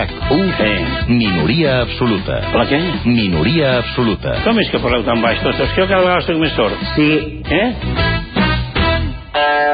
RAC1. Eh, minoria absoluta. La què? Minoria absoluta. Com és que parleu tan baix tots? És que jo cada vegada estic més sort. Sí. Eh?